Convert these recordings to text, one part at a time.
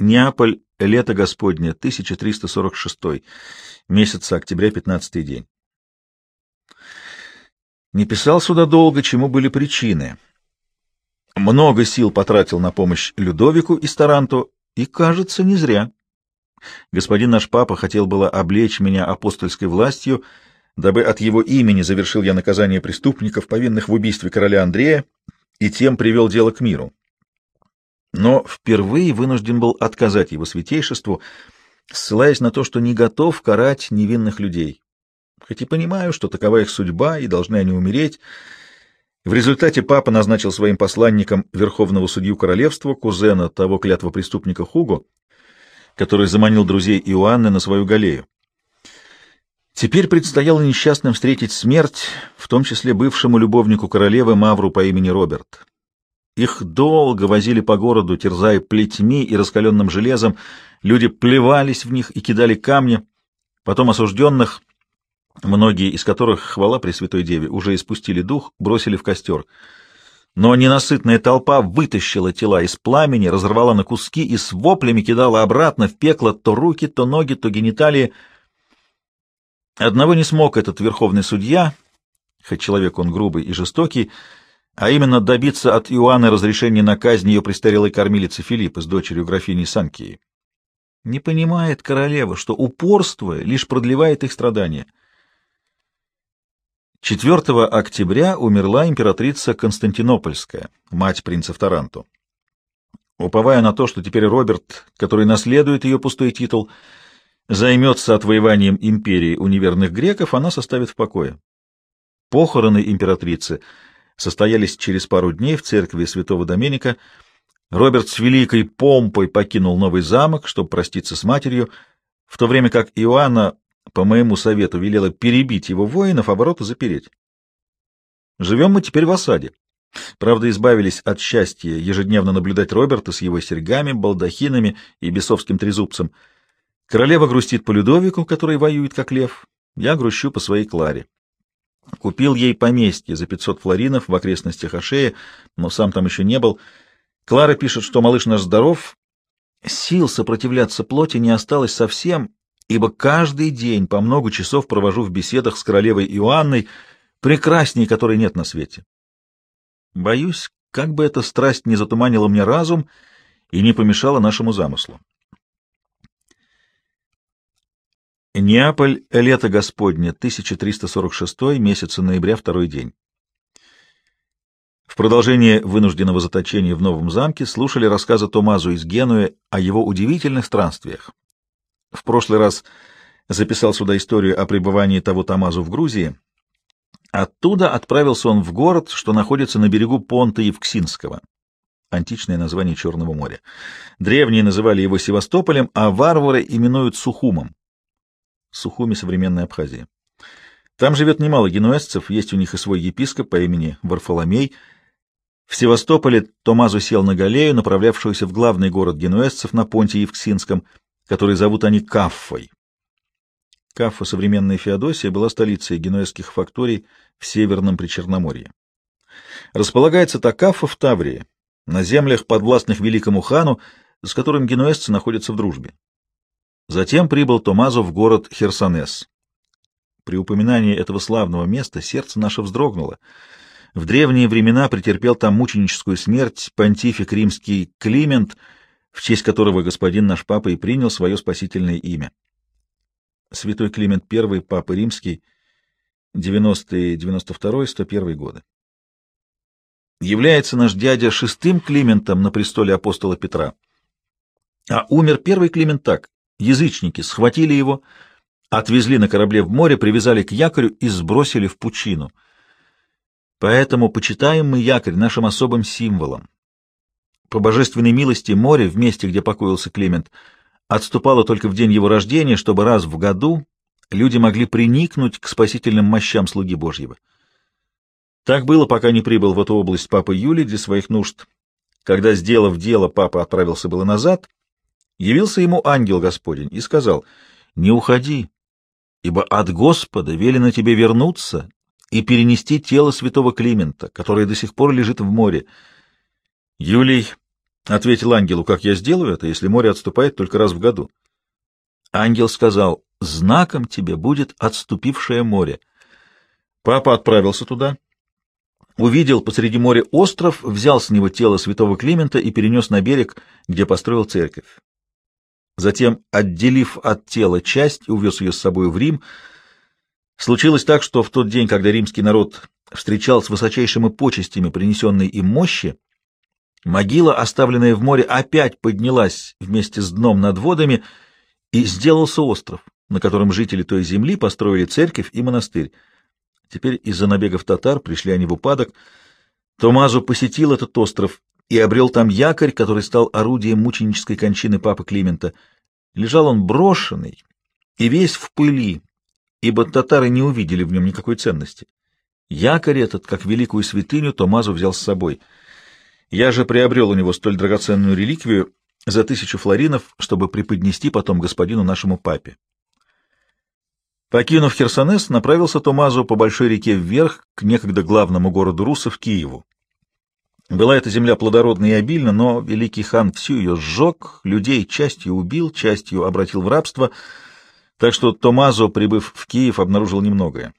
Неаполь, лето Господне, 1346, месяц октября, 15 день. Не писал сюда долго, чему были причины. Много сил потратил на помощь Людовику и Старанту, и, кажется, не зря. Господин наш папа хотел было облечь меня апостольской властью, дабы от его имени завершил я наказание преступников, повинных в убийстве короля Андрея, и тем привел дело к миру. Но впервые вынужден был отказать его святейшеству, ссылаясь на то, что не готов карать невинных людей хоть и понимаю, что такова их судьба, и должны они умереть. В результате папа назначил своим посланником верховного судью королевства, кузена того клятва преступника Хуго, который заманил друзей Иоанны на свою галею. Теперь предстояло несчастным встретить смерть, в том числе бывшему любовнику королевы Мавру по имени Роберт. Их долго возили по городу, терзая плетьми и раскаленным железом, люди плевались в них и кидали камни, потом осужденных многие из которых, хвала Пресвятой Деве, уже испустили дух, бросили в костер. Но ненасытная толпа вытащила тела из пламени, разорвала на куски и с воплями кидала обратно в пекло то руки, то ноги, то гениталии. Одного не смог этот верховный судья, хоть человек он грубый и жестокий, а именно добиться от Иоанна разрешения на казнь ее престарелой кормилицы Филиппа с дочерью графини Санкии. Не понимает королева, что упорство лишь продлевает их страдания. 4 октября умерла императрица Константинопольская, мать принцев Таранту. Уповая на то, что теперь Роберт, который наследует ее пустой титул, займется отвоеванием империи у неверных греков, она составит в покое. Похороны императрицы состоялись через пару дней в церкви святого Доменика. Роберт с великой помпой покинул новый замок, чтобы проститься с матерью, в то время как Иоанна по моему совету велела перебить его воинов, а ворота запереть. Живем мы теперь в осаде. Правда, избавились от счастья ежедневно наблюдать Роберта с его серьгами, балдахинами и бесовским трезубцем. Королева грустит по Людовику, который воюет как лев. Я грущу по своей Кларе. Купил ей поместье за 500 флоринов в окрестностях Ашея, но сам там еще не был. Клара пишет, что малыш наш здоров. Сил сопротивляться плоти не осталось совсем, ибо каждый день по много часов провожу в беседах с королевой Иоанной, прекрасней которой нет на свете. Боюсь, как бы эта страсть не затуманила мне разум и не помешала нашему замыслу. Неаполь, лето Господне, 1346, месяца ноября, второй день. В продолжение вынужденного заточения в новом замке слушали рассказы Томазу из Генуи о его удивительных странствиях, в прошлый раз записал сюда историю о пребывании того Тамазу в Грузии. Оттуда отправился он в город, что находится на берегу понта Евксинского, античное название Черного моря. Древние называли его Севастополем, а варвары именуют Сухумом. Сухуми — современной Абхазии. Там живет немало генуэзцев, есть у них и свой епископ по имени Варфоломей. В Севастополе Томазу сел на галею, направлявшуюся в главный город генуэзцев на понте Евксинском — который зовут они Каффой. Каффа, современная Феодосия, была столицей генуэзских факторий в Северном Причерноморье. Располагается та Каффа в Таврии, на землях, подвластных великому хану, с которым генуэзцы находятся в дружбе. Затем прибыл Томазо в город Херсонес. При упоминании этого славного места сердце наше вздрогнуло. В древние времена претерпел там мученическую смерть понтифик римский Климент — в честь которого господин наш папа и принял свое спасительное имя. Святой Климент I, папа римский, 90-92-101 годы. Является наш дядя шестым Климентом на престоле апостола Петра. А умер первый Климент так. Язычники схватили его, отвезли на корабле в море, привязали к якорю и сбросили в пучину. Поэтому почитаем мы якорь нашим особым символом. По божественной милости море, в месте, где покоился Климент, отступало только в день его рождения, чтобы раз в году люди могли приникнуть к спасительным мощам слуги Божьего. Так было, пока не прибыл в эту область папа Юлий для своих нужд. Когда, сделав дело, папа отправился было назад, явился ему ангел Господень и сказал, «Не уходи, ибо от Господа велено тебе вернуться и перенести тело святого Климента, которое до сих пор лежит в море». Юлий Ответил ангелу, как я сделаю это, если море отступает только раз в году. Ангел сказал, знаком тебе будет отступившее море. Папа отправился туда, увидел посреди моря остров, взял с него тело святого Климента и перенес на берег, где построил церковь. Затем, отделив от тела часть, увез ее с собой в Рим. Случилось так, что в тот день, когда римский народ встречал с высочайшими почестями принесенные им мощи, могила, оставленная в море, опять поднялась вместе с дном над водами, и сделался остров, на котором жители той земли построили церковь и монастырь. Теперь из-за набегов татар пришли они в упадок. Томазу посетил этот остров и обрел там якорь, который стал орудием мученической кончины папы Климента. Лежал он брошенный и весь в пыли, ибо татары не увидели в нем никакой ценности. Якорь этот, как великую святыню, Томазу взял с собой. Я же приобрел у него столь драгоценную реликвию за тысячу флоринов, чтобы преподнести потом господину нашему папе. Покинув Херсонес, направился Томазу по большой реке вверх к некогда главному городу русов Киеву. Была эта земля плодородна и обильна, но великий хан всю ее сжег, людей частью убил, частью обратил в рабство, так что Томазо, прибыв в Киев, обнаружил немногое.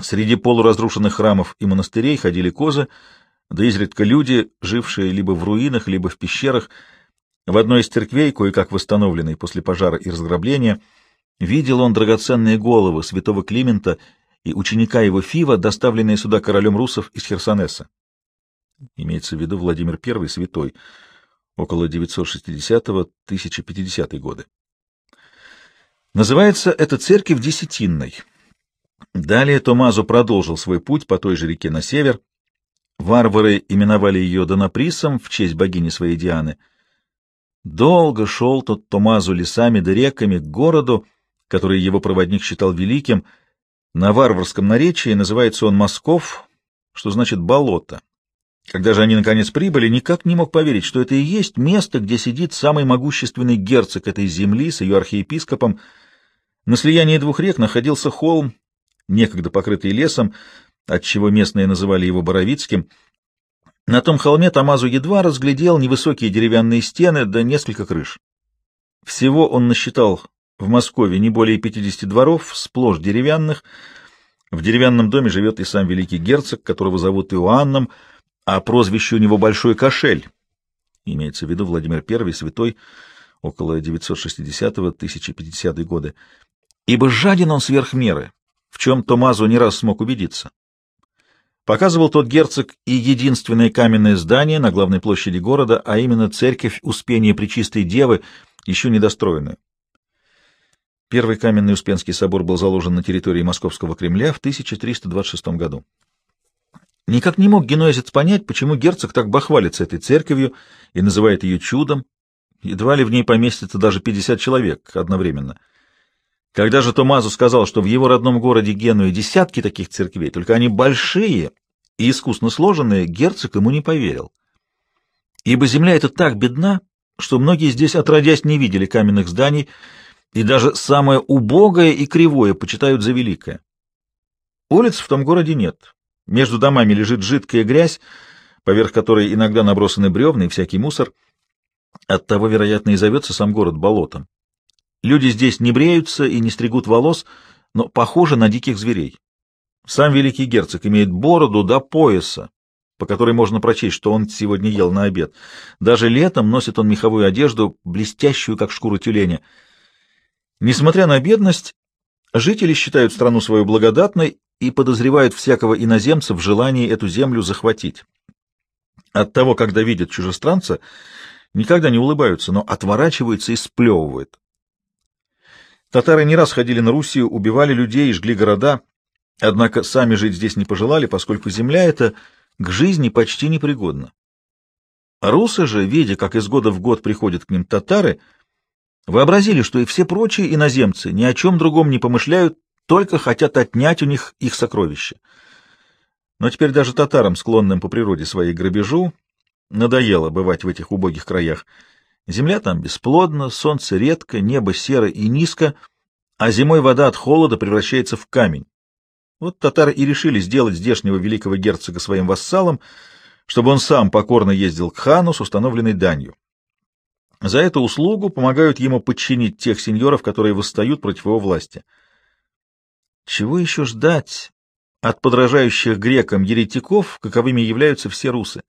Среди полуразрушенных храмов и монастырей ходили козы, да изредка люди, жившие либо в руинах, либо в пещерах. В одной из церквей, кое-как восстановленной после пожара и разграбления, видел он драгоценные головы святого Климента и ученика его Фива, доставленные сюда королем русов из Херсонеса имеется в виду Владимир I святой, около 960-1050 годы. Называется эта церковь Десятинной. Далее Томазо продолжил свой путь по той же реке на север. Варвары именовали ее Донаприсом в честь богини своей Дианы. Долго шел тот Томазо лесами да реками к городу, который его проводник считал великим. На варварском наречии называется он Москов, что значит «болото». Когда же они наконец прибыли, никак не мог поверить, что это и есть место, где сидит самый могущественный герцог этой земли с ее архиепископом. На слиянии двух рек находился холм, некогда покрытый лесом, отчего местные называли его Боровицким. На том холме Тамазу едва разглядел невысокие деревянные стены да несколько крыш. Всего он насчитал в Москве не более 50 дворов, сплошь деревянных. В деревянном доме живет и сам великий герцог, которого зовут Иоанном, а прозвище у него Большой Кошель. Имеется в виду Владимир I, святой, около 960-1050 годы. Ибо жаден он сверх меры, в чем Томазо не раз смог убедиться. Показывал тот герцог и единственное каменное здание на главной площади города, а именно церковь Успения Пречистой Девы, еще недостроенную. Первый каменный Успенский собор был заложен на территории Московского Кремля в 1326 году. Никак не мог генуэзец понять, почему герцог так бахвалится этой церковью и называет ее чудом. Едва ли в ней поместится даже 50 человек одновременно. Когда же Томазу сказал, что в его родном городе Генуе десятки таких церквей, только они большие и искусно сложенные, герцог ему не поверил. Ибо земля эта так бедна, что многие здесь отродясь не видели каменных зданий, и даже самое убогое и кривое почитают за великое. Улиц в том городе нет, между домами лежит жидкая грязь, поверх которой иногда набросаны бревна и всякий мусор. Оттого, вероятно, и зовется сам город болотом. Люди здесь не бреются и не стригут волос, но похожи на диких зверей. Сам великий герцог имеет бороду до пояса, по которой можно прочесть, что он сегодня ел на обед. Даже летом носит он меховую одежду, блестящую, как шкура тюленя. Несмотря на бедность, жители считают страну свою благодатной и подозревают всякого иноземца в желании эту землю захватить. От того, когда видят чужестранца, никогда не улыбаются, но отворачиваются и сплевывают. Татары не раз ходили на Руссию, убивали людей и жгли города, однако сами жить здесь не пожелали, поскольку земля эта к жизни почти непригодна. Русы же, видя, как из года в год приходят к ним татары, вообразили, что и все прочие иноземцы ни о чем другом не помышляют, только хотят отнять у них их сокровища. Но теперь даже татарам, склонным по природе своей грабежу, надоело бывать в этих убогих краях. Земля там бесплодна, солнце редко, небо серо и низко, а зимой вода от холода превращается в камень. Вот татары и решили сделать здешнего великого герцога своим вассалом, чтобы он сам покорно ездил к хану с установленной данью. За эту услугу помогают ему подчинить тех сеньоров, которые восстают против его власти. Чего еще ждать от подражающих грекам еретиков, каковыми являются все русы?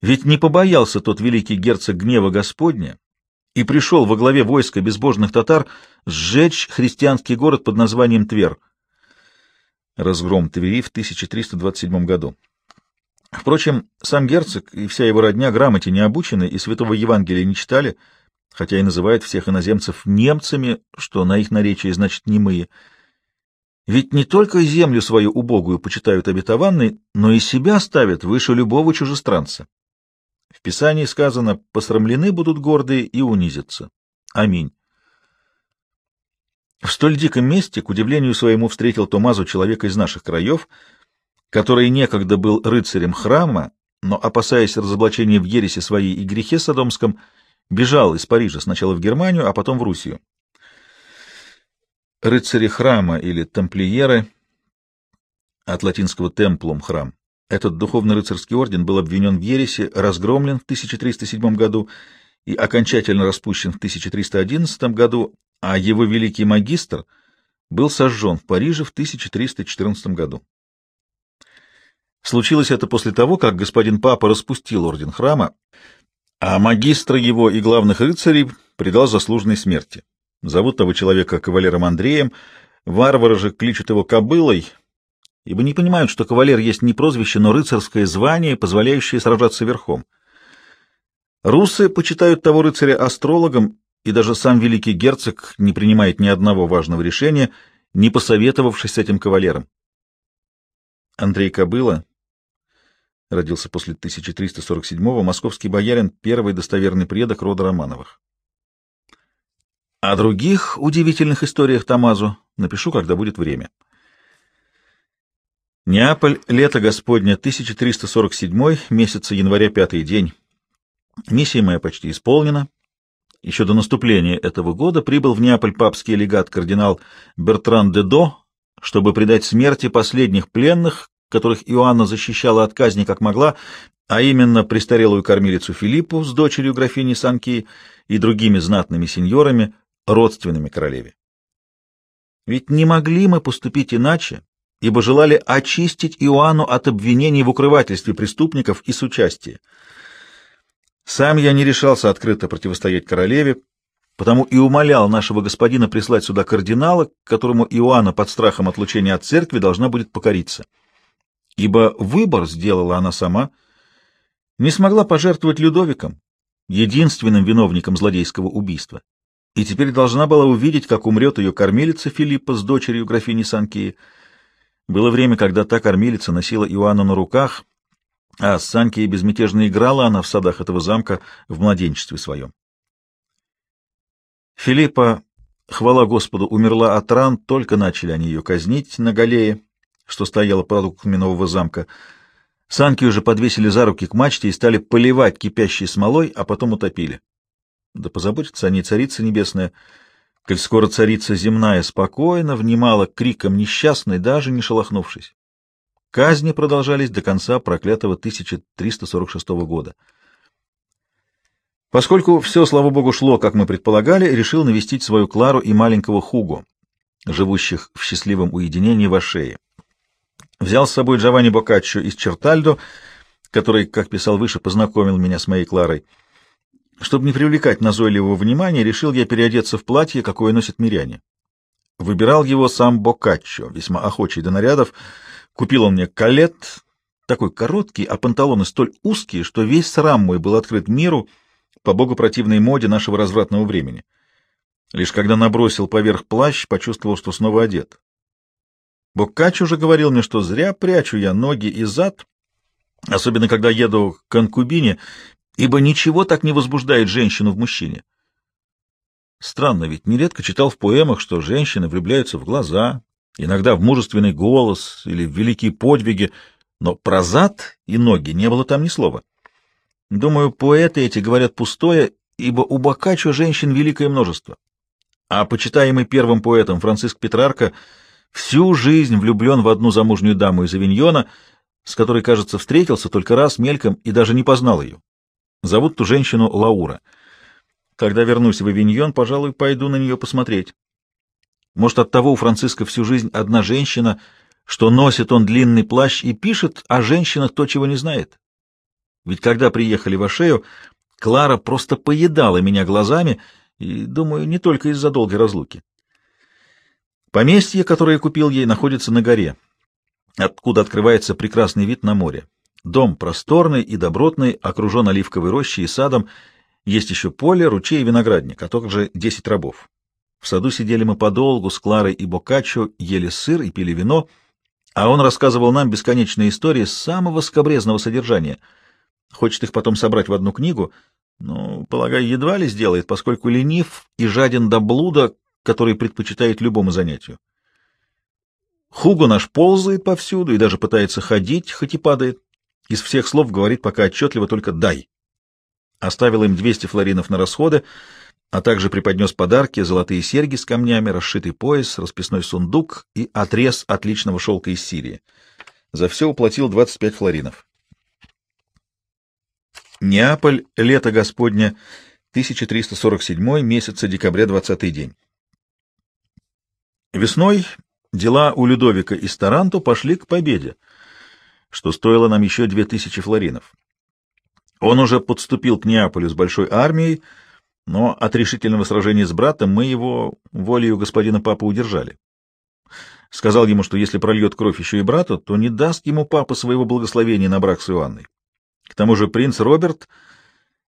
Ведь не побоялся тот великий герцог гнева Господня и пришел во главе войска безбожных татар сжечь христианский город под названием Твер. Разгром Твери в 1327 году. Впрочем, сам герцог и вся его родня грамоте не обучены и Святого Евангелия не читали, хотя и называют всех иноземцев немцами, что на их наречии значит «немые». Ведь не только землю свою убогую почитают обетованной, но и себя ставят выше любого чужестранца. В Писании сказано «посрамлены будут гордые и унизятся». Аминь. В столь диком месте, к удивлению своему, встретил Томазу человека из наших краев — который некогда был рыцарем храма, но, опасаясь разоблачения в ересе своей и грехе содомском, бежал из Парижа сначала в Германию, а потом в Руссию. Рыцари храма или тамплиеры, от латинского «темплум» — храм, этот духовно-рыцарский орден был обвинен в ересе, разгромлен в 1307 году и окончательно распущен в 1311 году, а его великий магистр был сожжен в Париже в 1314 году. Случилось это после того, как господин Папа распустил орден храма, а магистра его и главных рыцарей предал заслуженной смерти. Зовут того человека кавалером Андреем, варвары же кличут его кобылой, ибо не понимают, что кавалер есть не прозвище, но рыцарское звание, позволяющее сражаться верхом. Русы почитают того рыцаря астрологом, и даже сам великий герцог не принимает ни одного важного решения, не посоветовавшись с этим кавалером. Андрей Кобыла родился после 1347-го, московский боярин, первый достоверный предок рода Романовых. О других удивительных историях Тамазу напишу, когда будет время. Неаполь, лето Господня, 1347, месяца января, пятый день. Миссия моя почти исполнена. Еще до наступления этого года прибыл в Неаполь папский легат кардинал Бертран де До, чтобы предать смерти последних пленных, которых Иоанна защищала от казни как могла, а именно престарелую кормилицу Филиппу с дочерью графини Санки и другими знатными сеньорами, родственными королеве. Ведь не могли мы поступить иначе, ибо желали очистить Иоанну от обвинений в укрывательстве преступников и сучастии. Сам я не решался открыто противостоять королеве, потому и умолял нашего господина прислать сюда кардинала, которому Иоанна под страхом отлучения от церкви должна будет покориться ибо выбор сделала она сама, не смогла пожертвовать Людовиком, единственным виновником злодейского убийства, и теперь должна была увидеть, как умрет ее кормилица Филиппа с дочерью графини Санкии. Было время, когда та кормилица носила Иоанна на руках, а с Санкией безмятежно играла она в садах этого замка в младенчестве своем. Филиппа, хвала Господу, умерла от ран, только начали они ее казнить на галее, что стояло под окнами нового замка. Санки уже подвесили за руки к мачте и стали поливать кипящей смолой, а потом утопили. Да позаботится о ней царица небесная, коль скоро царица земная спокойно внимала криком несчастной, даже не шелохнувшись. Казни продолжались до конца проклятого 1346 года. Поскольку все, слава богу, шло, как мы предполагали, решил навестить свою Клару и маленького Хуго, живущих в счастливом уединении в Ашее. Взял с собой Джованни Боккаччо из Чертальдо, который, как писал выше, познакомил меня с моей Кларой. Чтобы не привлекать назойливого внимания, решил я переодеться в платье, какое носят миряне. Выбирал его сам Боккаччо, весьма охочий до нарядов. Купил он мне калет, такой короткий, а панталоны столь узкие, что весь срам мой был открыт миру по богопротивной моде нашего развратного времени. Лишь когда набросил поверх плащ, почувствовал, что снова одет. Боккач уже говорил мне, что зря прячу я ноги и зад, особенно когда еду к конкубине, ибо ничего так не возбуждает женщину в мужчине. Странно, ведь нередко читал в поэмах, что женщины влюбляются в глаза, иногда в мужественный голос или в великие подвиги, но про зад и ноги не было там ни слова. Думаю, поэты эти говорят пустое, ибо у Боккаччо женщин великое множество. А почитаемый первым поэтом Франциск Петрарка — всю жизнь влюблен в одну замужнюю даму из Авиньона, с которой, кажется, встретился только раз мельком и даже не познал ее. Зовут ту женщину Лаура. Когда вернусь в Авиньон, пожалуй, пойду на нее посмотреть. Может, от того у Франциска всю жизнь одна женщина, что носит он длинный плащ и пишет о женщинах то, чего не знает? Ведь когда приехали в Ашею, Клара просто поедала меня глазами, и, думаю, не только из-за долгой разлуки. Поместье, которое купил ей, находится на горе, откуда открывается прекрасный вид на море. Дом просторный и добротный, окружен оливковой рощей и садом, есть еще поле, ручей и виноградник, а также десять рабов. В саду сидели мы подолгу с Кларой и Бокаччо, ели сыр и пили вино, а он рассказывал нам бесконечные истории самого скобрезного содержания. Хочет их потом собрать в одну книгу, но, полагаю, едва ли сделает, поскольку ленив и жаден до блуда, который предпочитает любому занятию. Хуго наш ползает повсюду и даже пытается ходить, хоть и падает. Из всех слов говорит пока отчетливо только «дай». Оставил им 200 флоринов на расходы, а также преподнес подарки, золотые серьги с камнями, расшитый пояс, расписной сундук и отрез отличного шелка из Сирии. За все уплатил 25 флоринов. Неаполь, лето Господня, 1347 месяца декабря, 20 день. Весной дела у Людовика и Старанту пошли к победе, что стоило нам еще 2000 флоринов. Он уже подступил к Неаполю с большой армией, но от решительного сражения с братом мы его волею господина папы удержали. Сказал ему, что если прольет кровь еще и брату, то не даст ему папа своего благословения на брак с Иоанной. К тому же принц Роберт,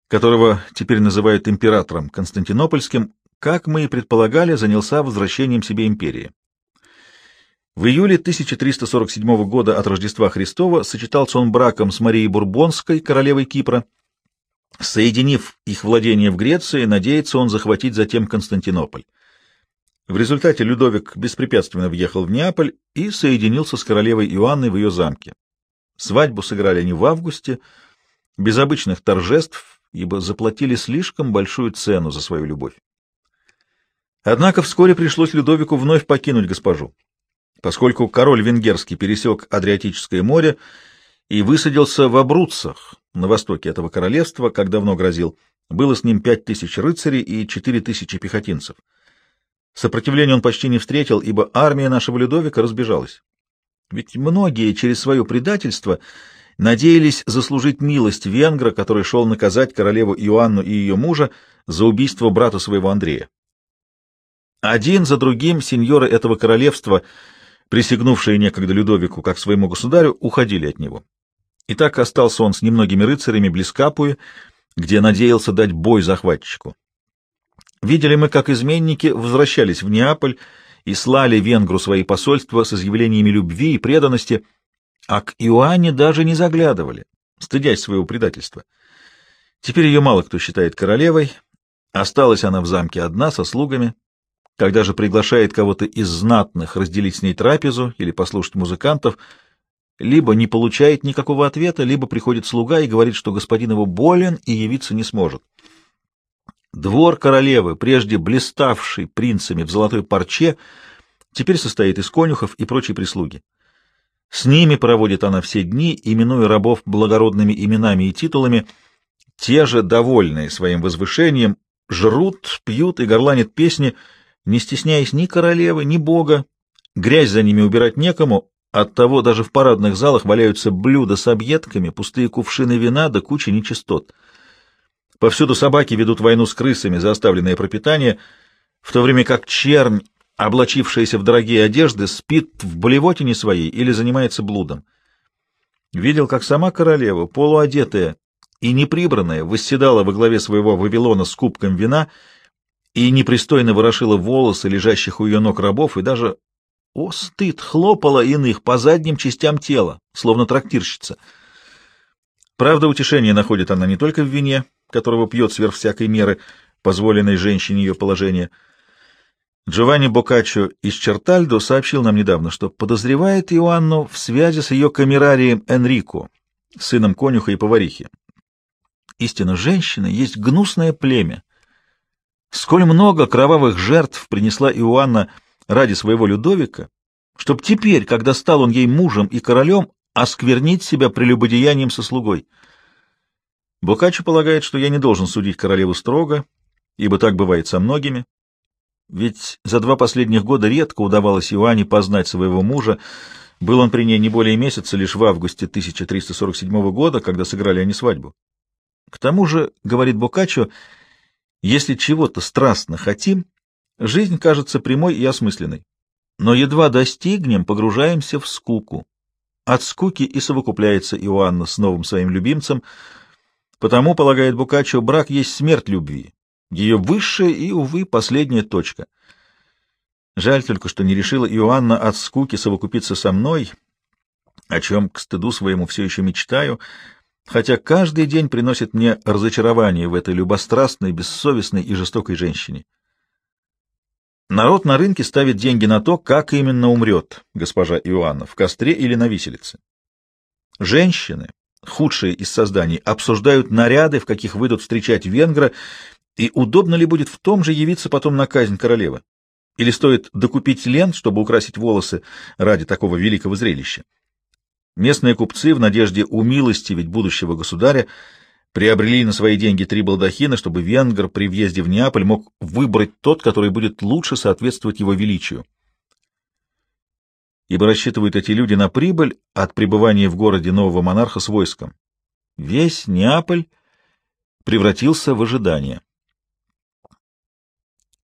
которого теперь называют императором Константинопольским, как мы и предполагали, занялся возвращением себе империи. В июле 1347 года от Рождества Христова сочетался он браком с Марией Бурбонской, королевой Кипра. Соединив их владения в Греции, надеется он захватить затем Константинополь. В результате Людовик беспрепятственно въехал в Неаполь и соединился с королевой Иоанной в ее замке. Свадьбу сыграли они в августе, без обычных торжеств, ибо заплатили слишком большую цену за свою любовь. Однако вскоре пришлось Людовику вновь покинуть госпожу, поскольку король венгерский пересек Адриатическое море и высадился в Абруццах, на востоке этого королевства, как давно грозил. Было с ним пять тысяч рыцарей и четыре тысячи пехотинцев. Сопротивления он почти не встретил, ибо армия нашего Людовика разбежалась. Ведь многие через свое предательство надеялись заслужить милость венгра, который шел наказать королеву Иоанну и ее мужа за убийство брата своего Андрея. Один за другим сеньоры этого королевства, присягнувшие некогда Людовику как своему государю, уходили от него. И так остался он с немногими рыцарями близ Капуи, где надеялся дать бой захватчику. Видели мы, как изменники возвращались в Неаполь и слали венгру свои посольства с изъявлениями любви и преданности, а к Иоанне даже не заглядывали, стыдясь своего предательства. Теперь ее мало кто считает королевой, осталась она в замке одна со слугами, когда же приглашает кого-то из знатных разделить с ней трапезу или послушать музыкантов, либо не получает никакого ответа, либо приходит слуга и говорит, что господин его болен и явиться не сможет. Двор королевы, прежде блиставший принцами в золотой парче, теперь состоит из конюхов и прочей прислуги. С ними проводит она все дни, именуя рабов благородными именами и титулами, те же, довольные своим возвышением, жрут, пьют и горланят песни, не стесняясь ни королевы, ни бога. Грязь за ними убирать некому, оттого даже в парадных залах валяются блюда с объедками, пустые кувшины вина да куча нечистот. Повсюду собаки ведут войну с крысами за оставленное пропитание, в то время как чернь, облачившаяся в дорогие одежды, спит в болевотине своей или занимается блудом. Видел, как сама королева, полуодетая и неприбранная, восседала во главе своего Вавилона с кубком вина и непристойно ворошила волосы лежащих у ее ног рабов и даже, о, стыд, хлопала иных по задним частям тела, словно трактирщица. Правда, утешение находит она не только в вине, которого пьет сверх всякой меры, позволенной женщине ее положение. Джованни Боккаччо из Чертальдо сообщил нам недавно, что подозревает Иоанну в связи с ее камерарием Энрико, сыном конюха и поварихи. Истинно, женщина есть гнусное племя. Сколь много кровавых жертв принесла Иоанна ради своего Людовика, чтоб теперь, когда стал он ей мужем и королем, осквернить себя прелюбодеянием со слугой. Бокаччо полагает, что я не должен судить королеву строго, ибо так бывает со многими. Ведь за два последних года редко удавалось Иоанне познать своего мужа, был он при ней не более месяца, лишь в августе 1347 года, когда сыграли они свадьбу. К тому же, говорит Бокаччо, если чего-то страстно хотим, жизнь кажется прямой и осмысленной. Но едва достигнем, погружаемся в скуку. От скуки и совокупляется Иоанна с новым своим любимцем, потому, полагает Бокаччо, брак есть смерть любви, ее высшая и, увы, последняя точка. Жаль только, что не решила Иоанна от скуки совокупиться со мной, о чем, к стыду своему, все еще мечтаю, хотя каждый день приносит мне разочарование в этой любострастной, бессовестной и жестокой женщине. Народ на рынке ставит деньги на то, как именно умрет госпожа Иоанна, в костре или на виселице. Женщины, худшие из созданий, обсуждают наряды, в каких выйдут встречать венгра, и удобно ли будет в том же явиться потом на казнь королевы. Или стоит докупить лент, чтобы украсить волосы ради такого великого зрелища. Местные купцы в надежде умилостивить будущего государя приобрели на свои деньги три балдахина, чтобы венгр при въезде в Неаполь мог выбрать тот, который будет лучше соответствовать его величию. Ибо рассчитывают эти люди на прибыль от пребывания в городе нового монарха с войском. Весь Неаполь превратился в ожидание.